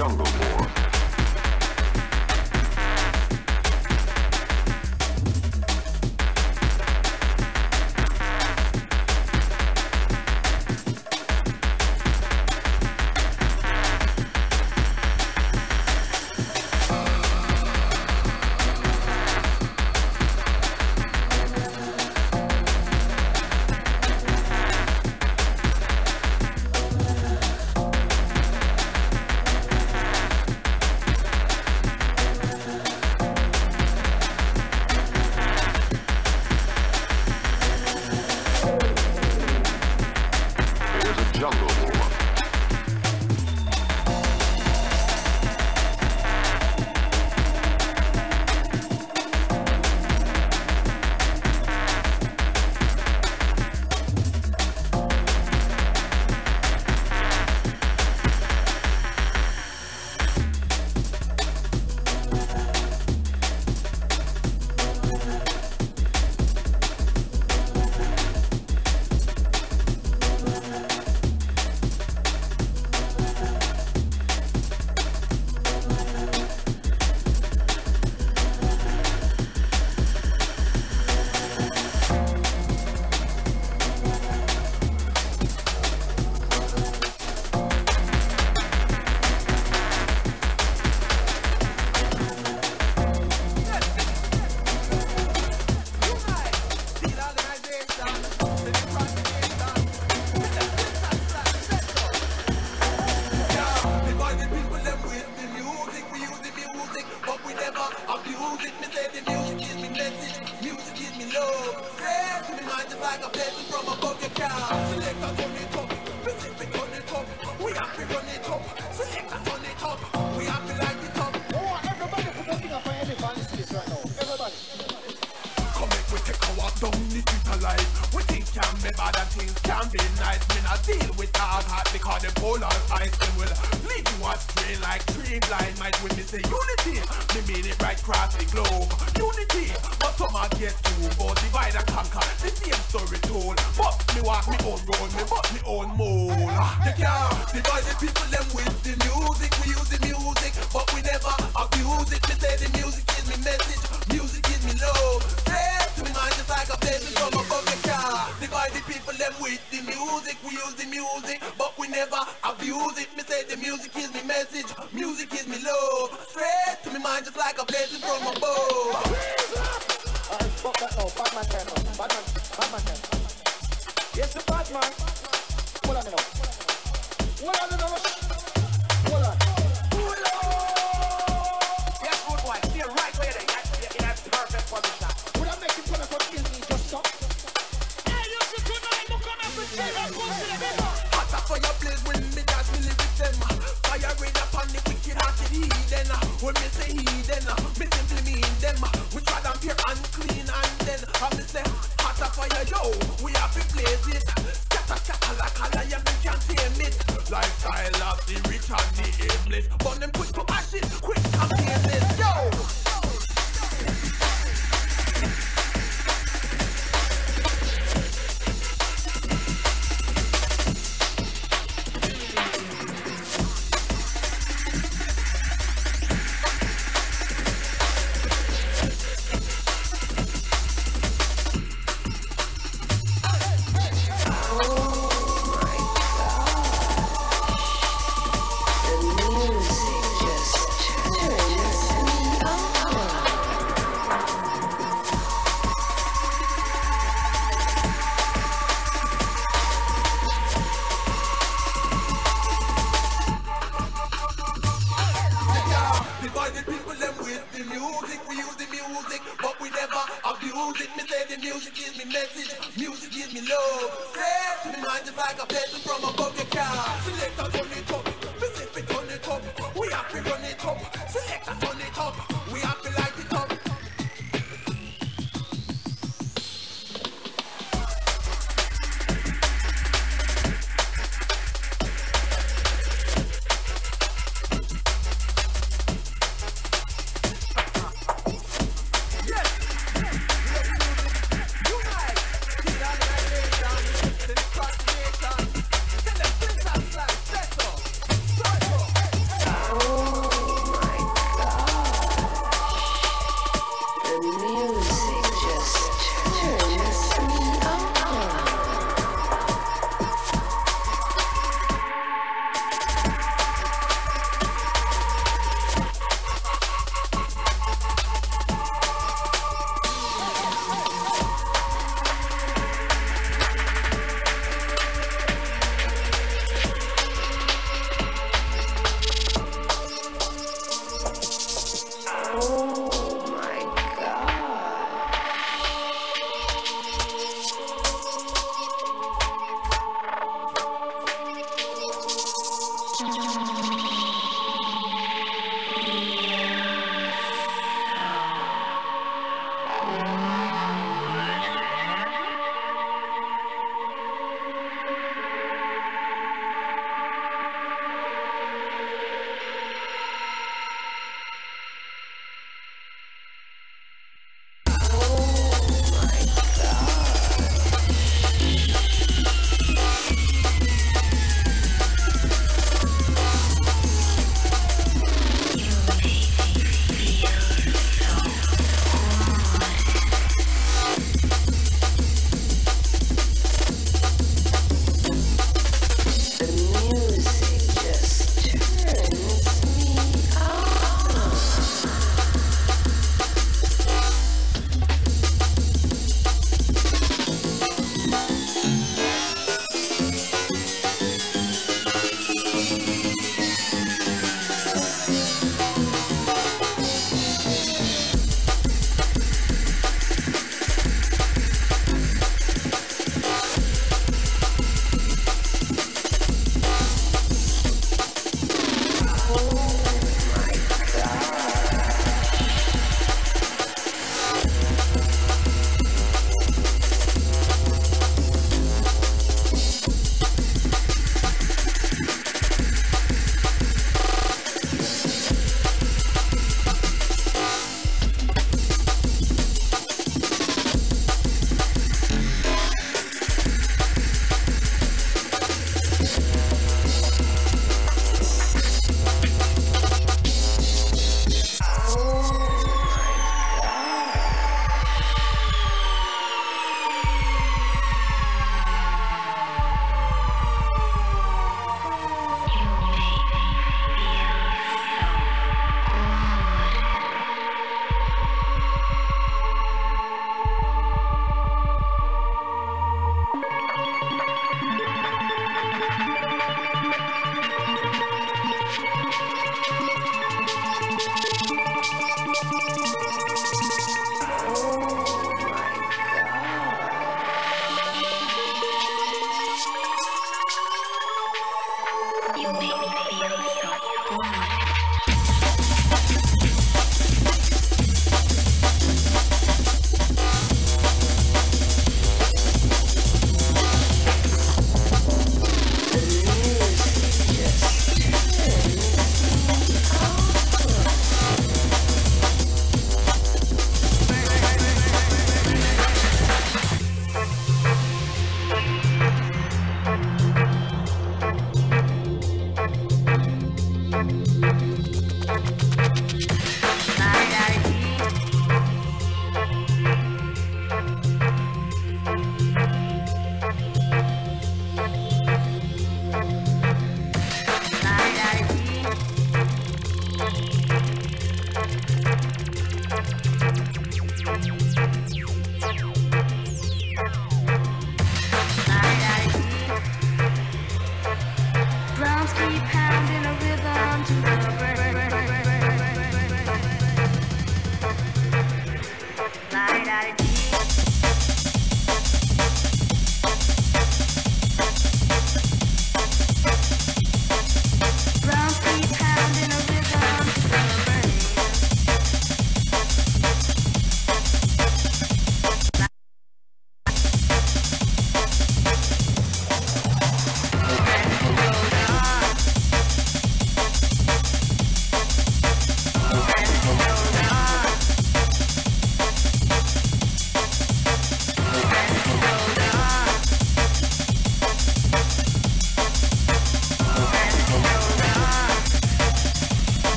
Jungle War. them with the music, we use the music, but we never abuse it. Me say the music is me message, music is me love. Straight to me mind just like a blessing from above. Alright, fuck that now, Batman time now, Batman, Batman time. Yes, the Batman. Pull on me now. What on me now,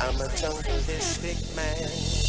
I'm a junkiestic man.